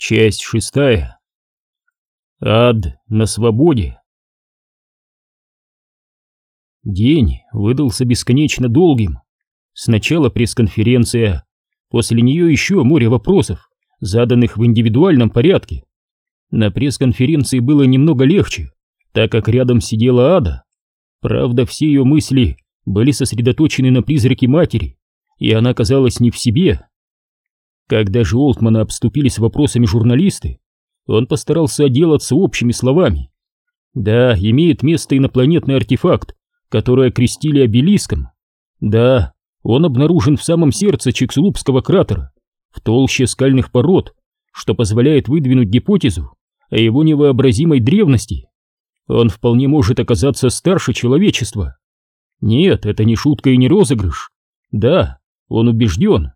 Часть шестая. Ад на свободе. День выдался бесконечно долгим. Сначала пресс-конференция, после нее еще море вопросов, заданных в индивидуальном порядке. На пресс-конференции было немного легче, так как рядом сидела Ада. Правда, все ее мысли были сосредоточены на призраке матери, и она казалась не в себе. Когда же Олтмана обступили с вопросами журналисты, он постарался отделаться общими словами. Да, имеет место инопланетный артефакт, который окрестили обелиском. Да, он обнаружен в самом сердце Чиксулупского кратера, в толще скальных пород, что позволяет выдвинуть гипотезу о его невообразимой древности. Он вполне может оказаться старше человечества. Нет, это не шутка и не розыгрыш. Да, он убежден,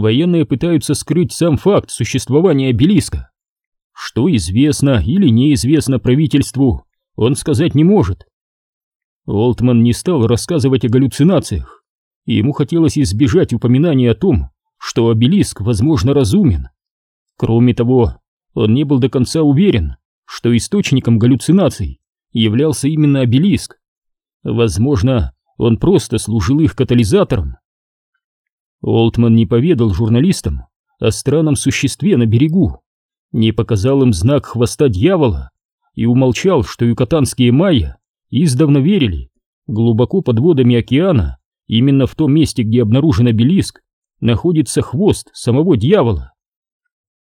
военные пытаются скрыть сам факт существования обелиска. Что известно или неизвестно правительству, он сказать не может. Олтман не стал рассказывать о галлюцинациях, ему хотелось избежать упоминания о том, что обелиск, возможно, разумен. Кроме того, он не был до конца уверен, что источником галлюцинаций являлся именно обелиск. Возможно, он просто служил их катализатором. Олтман не поведал журналистам о странном существе на берегу, не показал им знак хвоста дьявола и умолчал, что юкатанские майя издавна верили, глубоко под водами океана, именно в том месте, где обнаружен обелиск, находится хвост самого дьявола.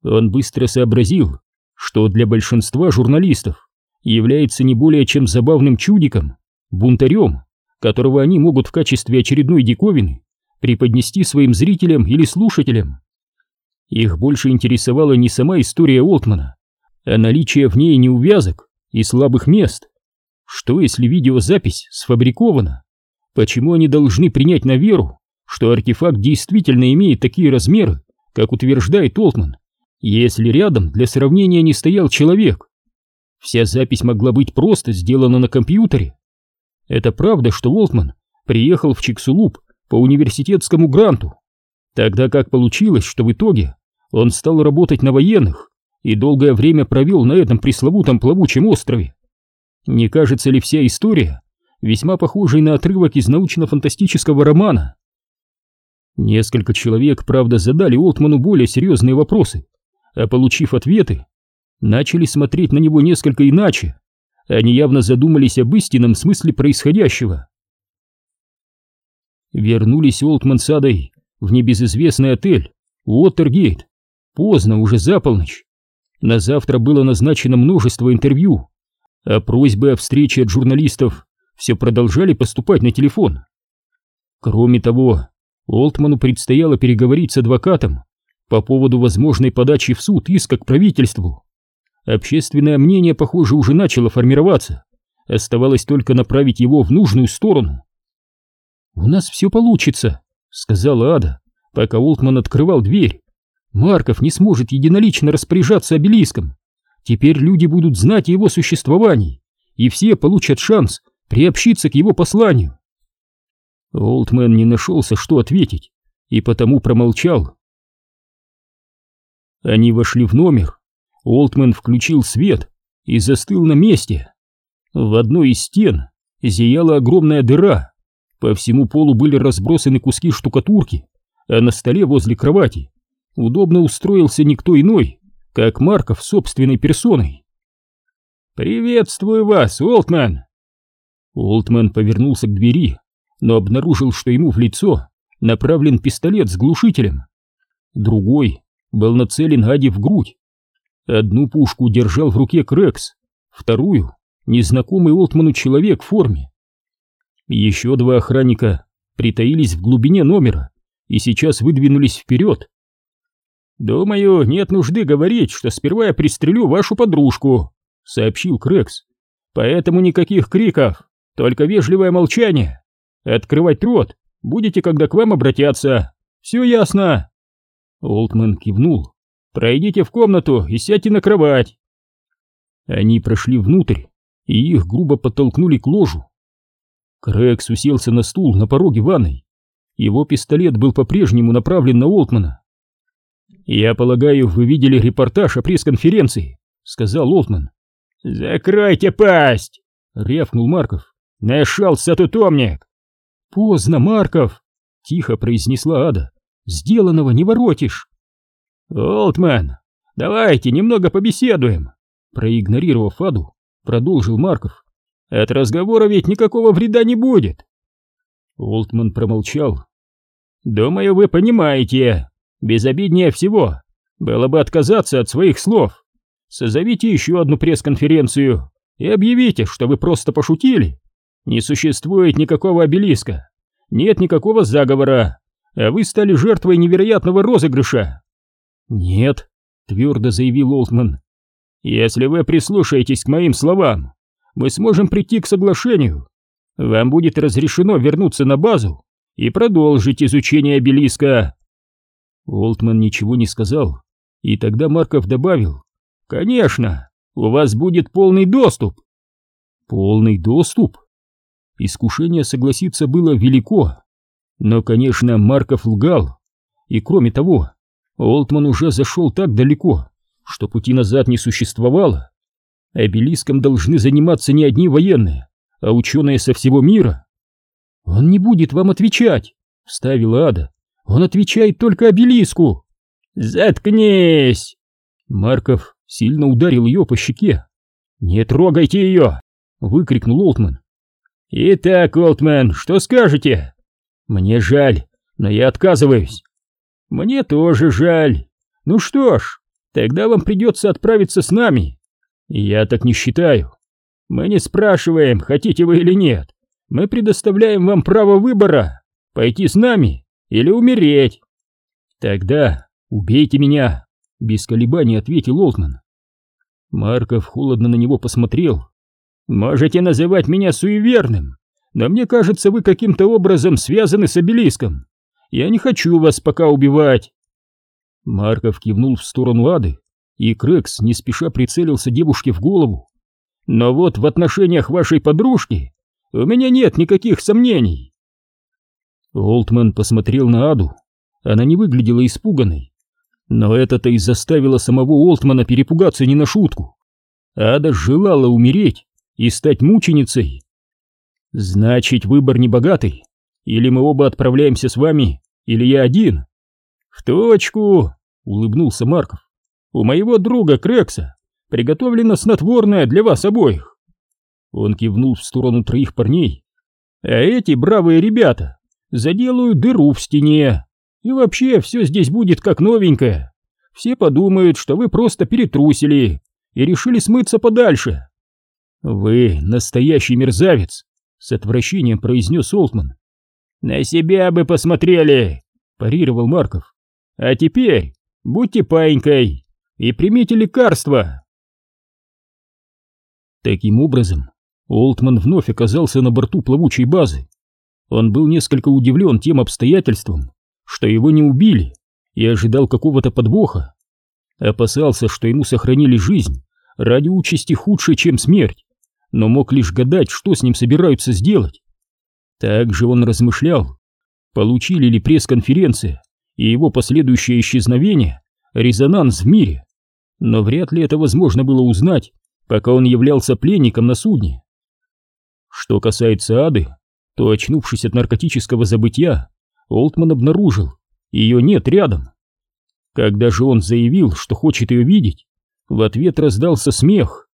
Он быстро сообразил, что для большинства журналистов является не более чем забавным чудиком, бунтарем, которого они могут в качестве очередной диковины преподнести своим зрителям или слушателям. Их больше интересовала не сама история Олтмана, а наличие в ней неувязок и слабых мест. Что если видеозапись сфабрикована? Почему они должны принять на веру, что артефакт действительно имеет такие размеры, как утверждает Олтман, если рядом для сравнения не стоял человек? Вся запись могла быть просто сделана на компьютере. Это правда, что Олтман приехал в Чиксулуп по университетскому гранту, тогда как получилось, что в итоге он стал работать на военных и долгое время провел на этом пресловутом плавучем острове. Не кажется ли вся история весьма похожей на отрывок из научно-фантастического романа? Несколько человек, правда, задали Олтману более серьезные вопросы, а получив ответы, начали смотреть на него несколько иначе. Они явно задумались об истинном смысле происходящего вернулись Олтман с Адой в небезызвестный отель Уотергейт. Поздно, уже за полночь. На завтра было назначено множество интервью, а просьбы о встрече от журналистов все продолжали поступать на телефон. Кроме того, Олтману предстояло переговорить с адвокатом по поводу возможной подачи в суд иска к правительству. Общественное мнение, похоже, уже начало формироваться. Оставалось только направить его в нужную сторону. «У нас все получится», — сказала Ада, пока Олтман открывал дверь. «Марков не сможет единолично распоряжаться обелиском. Теперь люди будут знать о его существовании, и все получат шанс приобщиться к его посланию». Олтман не нашелся, что ответить, и потому промолчал. Они вошли в номер. Олтман включил свет и застыл на месте. В одной из стен зияла огромная дыра, по всему полу были разбросаны куски штукатурки, а на столе возле кровати удобно устроился никто иной, как Марков собственной персоной. «Приветствую вас, Олтман!» Олтман повернулся к двери, но обнаружил, что ему в лицо направлен пистолет с глушителем. Другой был нацелен Аде в грудь. Одну пушку держал в руке Крекс, вторую — незнакомый Олтману человек в форме. Еще два охранника притаились в глубине номера и сейчас выдвинулись вперед. «Думаю, нет нужды говорить, что сперва я пристрелю вашу подружку», — сообщил Крекс. «Поэтому никаких криков, только вежливое молчание. Открывать рот будете, когда к вам обратятся. Все ясно?» Олтман кивнул. «Пройдите в комнату и сядьте на кровать». Они прошли внутрь, и их грубо подтолкнули к ложу. Крекс уселся на стул на пороге ванной. Его пистолет был по-прежнему направлен на Олтмана. «Я полагаю, вы видели репортаж о пресс-конференции», — сказал Олтман. «Закройте пасть!» — рявкнул Марков. «Нашелся тут умник!» «Поздно, Марков!» — тихо произнесла Ада. «Сделанного не воротишь!» «Олтман, давайте немного побеседуем!» Проигнорировав Аду, продолжил Марков. «От разговора ведь никакого вреда не будет!» Олтман промолчал. «Думаю, вы понимаете, безобиднее всего было бы отказаться от своих слов. Созовите еще одну пресс-конференцию и объявите, что вы просто пошутили. Не существует никакого обелиска, нет никакого заговора, а вы стали жертвой невероятного розыгрыша». «Нет», — твердо заявил Олтман. «Если вы прислушаетесь к моим словам, мы сможем прийти к соглашению. Вам будет разрешено вернуться на базу и продолжить изучение обелиска. Олтман ничего не сказал, и тогда Марков добавил, «Конечно, у вас будет полный доступ». Полный доступ? Искушение согласиться было велико, но, конечно, Марков лгал, и кроме того, Олтман уже зашел так далеко, что пути назад не существовало. Обелиском должны заниматься не одни военные, а ученые со всего мира. «Он не будет вам отвечать», — вставила Ада. «Он отвечает только обелиску». «Заткнись!» Марков сильно ударил ее по щеке. «Не трогайте ее!» — выкрикнул Олтман. «Итак, Олтман, что скажете?» «Мне жаль, но я отказываюсь». «Мне тоже жаль. Ну что ж, тогда вам придется отправиться с нами». «Я так не считаю. Мы не спрашиваем, хотите вы или нет. Мы предоставляем вам право выбора, пойти с нами или умереть. Тогда убейте меня, без колебаний ответил Олтман. Марков холодно на него посмотрел. Можете называть меня суеверным, но мне кажется, вы каким-то образом связаны с обелиском. Я не хочу вас пока убивать. Марков кивнул в сторону Ады, и Крекс не спеша прицелился девушке в голову. Но вот в отношениях вашей подружки у меня нет никаких сомнений. Олтман посмотрел на Аду. Она не выглядела испуганной. Но это-то и заставило самого Олтмана перепугаться не на шутку. Ада желала умереть и стать мученицей. Значит, выбор не богатый. Или мы оба отправляемся с вами, или я один. В точку, улыбнулся Марков. У моего друга Крекса приготовлено снотворное для вас обоих. Он кивнул в сторону троих парней. А эти бравые ребята заделают дыру в стене. И вообще все здесь будет как новенькое. Все подумают, что вы просто перетрусили и решили смыться подальше. Вы настоящий мерзавец, с отвращением произнес Олтман. На себя бы посмотрели, парировал Марков. А теперь будьте паинькой и примите лекарство. Таким образом, Олтман вновь оказался на борту плавучей базы. Он был несколько удивлен тем обстоятельством, что его не убили, и ожидал какого-то подвоха. Опасался, что ему сохранили жизнь ради участи худшей, чем смерть, но мог лишь гадать, что с ним собираются сделать. Также он размышлял, получили ли пресс-конференция и его последующее исчезновение резонанс в мире, но вряд ли это возможно было узнать, пока он являлся пленником на судне. Что касается Ады, то, очнувшись от наркотического забытия, Олтман обнаружил, ее нет рядом. Когда же он заявил, что хочет ее видеть, в ответ раздался смех.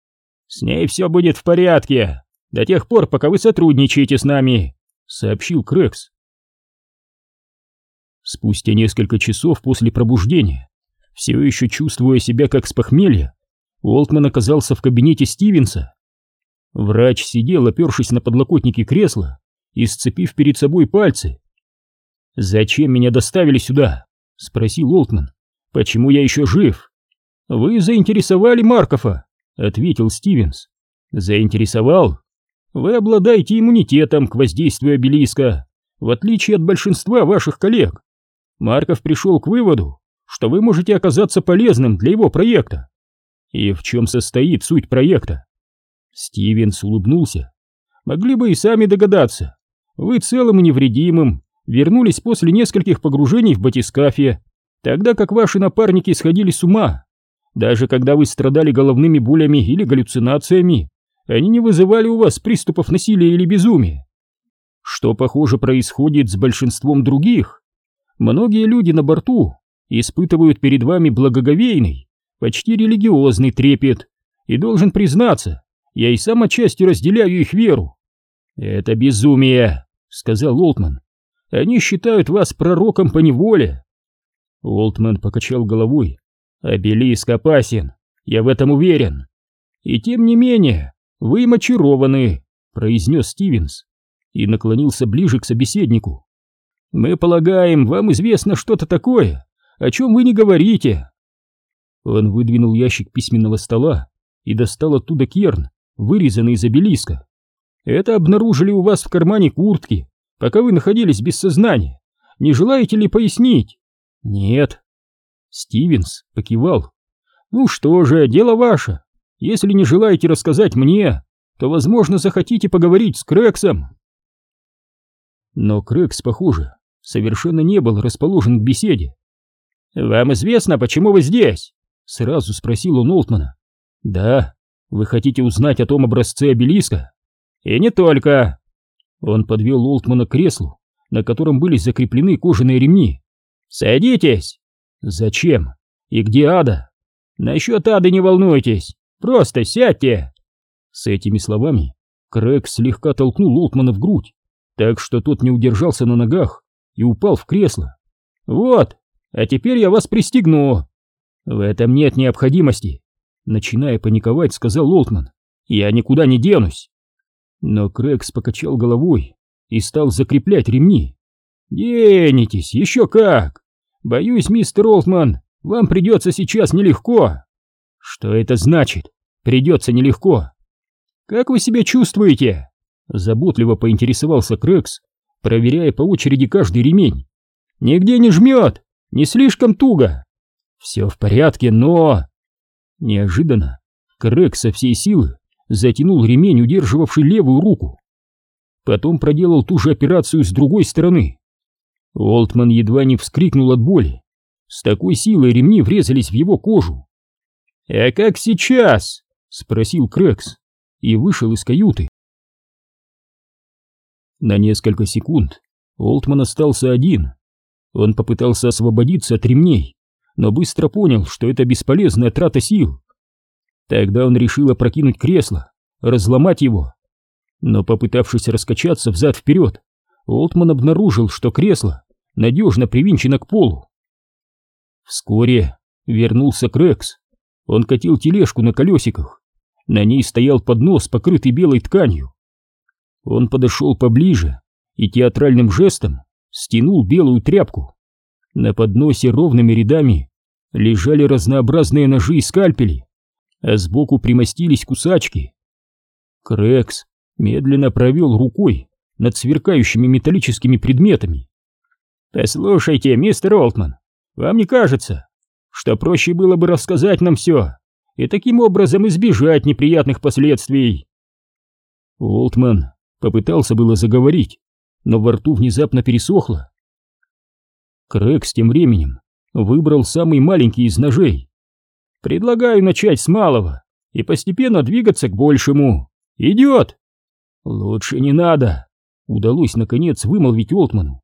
«С ней все будет в порядке, до тех пор, пока вы сотрудничаете с нами», — сообщил Крекс. Спустя несколько часов после пробуждения, все еще чувствуя себя как с похмелья, Уолтман оказался в кабинете Стивенса. Врач сидел, опершись на подлокотники кресла и сцепив перед собой пальцы. «Зачем меня доставили сюда?» — спросил Олтман. «Почему я еще жив?» «Вы заинтересовали Маркова», — ответил Стивенс. «Заинтересовал? Вы обладаете иммунитетом к воздействию обелиска, в отличие от большинства ваших коллег. Марков пришел к выводу, что вы можете оказаться полезным для его проекта. И в чем состоит суть проекта? Стивенс улыбнулся. Могли бы и сами догадаться. Вы целым и невредимым вернулись после нескольких погружений в батискафе. тогда как ваши напарники сходили с ума. Даже когда вы страдали головными болями или галлюцинациями, они не вызывали у вас приступов насилия или безумия. Что, похоже, происходит с большинством других? Многие люди на борту испытывают перед вами благоговейный, почти религиозный трепет, и должен признаться, я и сам отчасти разделяю их веру. «Это безумие», — сказал Олтман. «Они считают вас пророком по неволе». Олтман покачал головой. «Обелиск опасен, я в этом уверен. И тем не менее, вы им очарованы», — произнес Стивенс и наклонился ближе к собеседнику. «Мы полагаем, вам известно что-то такое, о чем вы не говорите». Он выдвинул ящик письменного стола и достал оттуда керн, вырезанный из обелиска. Это обнаружили у вас в кармане куртки, пока вы находились без сознания. Не желаете ли пояснить? Нет. Стивенс покивал. Ну что же, дело ваше. Если не желаете рассказать мне, то, возможно, захотите поговорить с Крексом. Но Крекс, похоже, совершенно не был расположен к беседе. «Вам известно, почему вы здесь?» — сразу спросил он Олтмана. «Да, вы хотите узнать о том образце обелиска?» «И не только!» Он подвел Олтмана к креслу, на котором были закреплены кожаные ремни. «Садитесь!» «Зачем? И где Ада?» «Насчет Ады не волнуйтесь, просто сядьте!» С этими словами Крэг слегка толкнул Олтмана в грудь, так что тот не удержался на ногах и упал в кресло. «Вот, а теперь я вас пристегну!» «В этом нет необходимости!» Начиная паниковать, сказал Олтман. «Я никуда не денусь!» Но Крекс покачал головой и стал закреплять ремни. «Денетесь, еще как! Боюсь, мистер Олтман, вам придется сейчас нелегко!» «Что это значит? Придется нелегко!» «Как вы себя чувствуете?» Заботливо поинтересовался Крекс, проверяя по очереди каждый ремень. «Нигде не жмет! Не слишком туго!» «Все в порядке, но...» Неожиданно Крекс со всей силы затянул ремень, удерживавший левую руку. Потом проделал ту же операцию с другой стороны. Олтман едва не вскрикнул от боли. С такой силой ремни врезались в его кожу. «А как сейчас?» — спросил Крэкс и вышел из каюты. На несколько секунд Олтман остался один. Он попытался освободиться от ремней, но быстро понял, что это бесполезная трата сил. Тогда он решил опрокинуть кресло, разломать его. Но попытавшись раскачаться взад-вперед, Олтман обнаружил, что кресло надежно привинчено к полу. Вскоре вернулся Крекс. Он катил тележку на колесиках. На ней стоял поднос, покрытый белой тканью. Он подошел поближе и театральным жестом стянул белую тряпку. На подносе ровными рядами лежали разнообразные ножи и скальпели а сбоку примостились кусачки. Крекс медленно провел рукой над сверкающими металлическими предметами. «Послушайте, мистер Олтман, вам не кажется, что проще было бы рассказать нам все и таким образом избежать неприятных последствий?» Олтман попытался было заговорить, но во рту внезапно пересохло. Крекс тем временем выбрал самый маленький из ножей Предлагаю начать с малого и постепенно двигаться к большему. Идет!» «Лучше не надо», — удалось наконец вымолвить Олтману.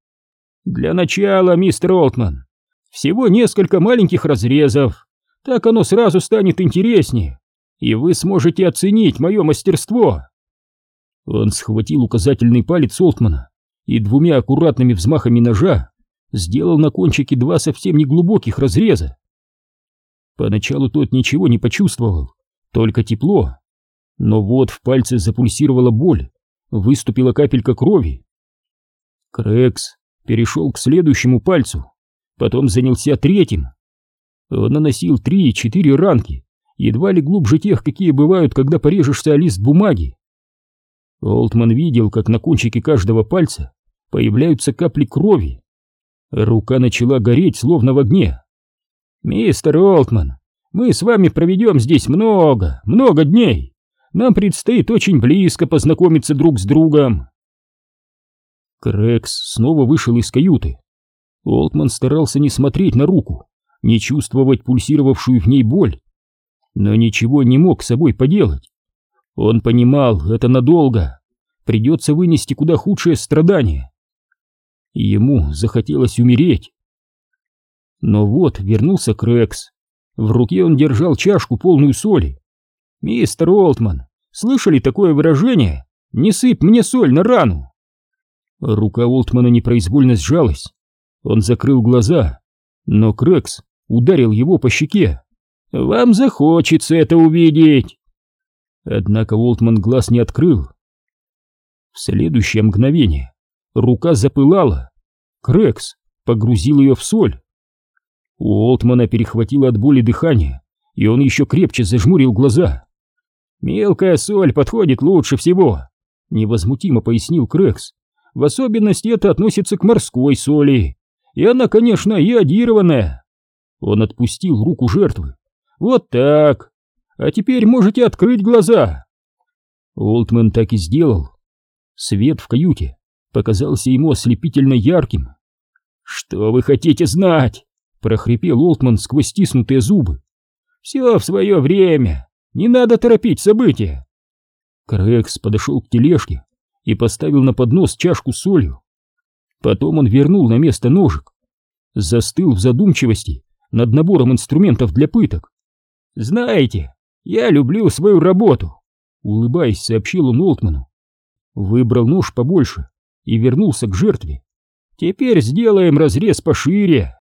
«Для начала, мистер Олтман, всего несколько маленьких разрезов. Так оно сразу станет интереснее, и вы сможете оценить мое мастерство». Он схватил указательный палец Олтмана и двумя аккуратными взмахами ножа сделал на кончике два совсем неглубоких разреза. Поначалу тот ничего не почувствовал, только тепло. Но вот в пальце запульсировала боль, выступила капелька крови. Крекс перешел к следующему пальцу, потом занялся третьим. Он наносил три-четыре ранки, едва ли глубже тех, какие бывают, когда порежешься о лист бумаги. Олтман видел, как на кончике каждого пальца появляются капли крови. Рука начала гореть, словно в огне. «Мистер Олтман, мы с вами проведем здесь много, много дней. Нам предстоит очень близко познакомиться друг с другом». Крекс снова вышел из каюты. Олтман старался не смотреть на руку, не чувствовать пульсировавшую в ней боль, но ничего не мог с собой поделать. Он понимал, это надолго, придется вынести куда худшее страдание. Ему захотелось умереть. Но вот вернулся Крэкс. В руке он держал чашку, полную соли. «Мистер Олтман, слышали такое выражение? Не сыпь мне соль на рану!» Рука Олтмана непроизвольно сжалась. Он закрыл глаза, но Крэкс ударил его по щеке. «Вам захочется это увидеть!» Однако Олтман глаз не открыл. В следующее мгновение рука запылала. Крэкс погрузил ее в соль. У Олтмана перехватило от боли дыхание, и он еще крепче зажмурил глаза. «Мелкая соль подходит лучше всего», — невозмутимо пояснил Крэкс. «В особенности это относится к морской соли, и она, конечно, иодированная». Он отпустил руку жертвы. «Вот так. А теперь можете открыть глаза». Олтман так и сделал. Свет в каюте показался ему ослепительно ярким. «Что вы хотите знать?» прохрипел Олтман сквозь стиснутые зубы. «Все в свое время! Не надо торопить события!» Крекс подошел к тележке и поставил на поднос чашку с солью. Потом он вернул на место ножик. Застыл в задумчивости над набором инструментов для пыток. «Знаете, я люблю свою работу», — улыбаясь, сообщил он Олтману. Выбрал нож побольше и вернулся к жертве. «Теперь сделаем разрез пошире».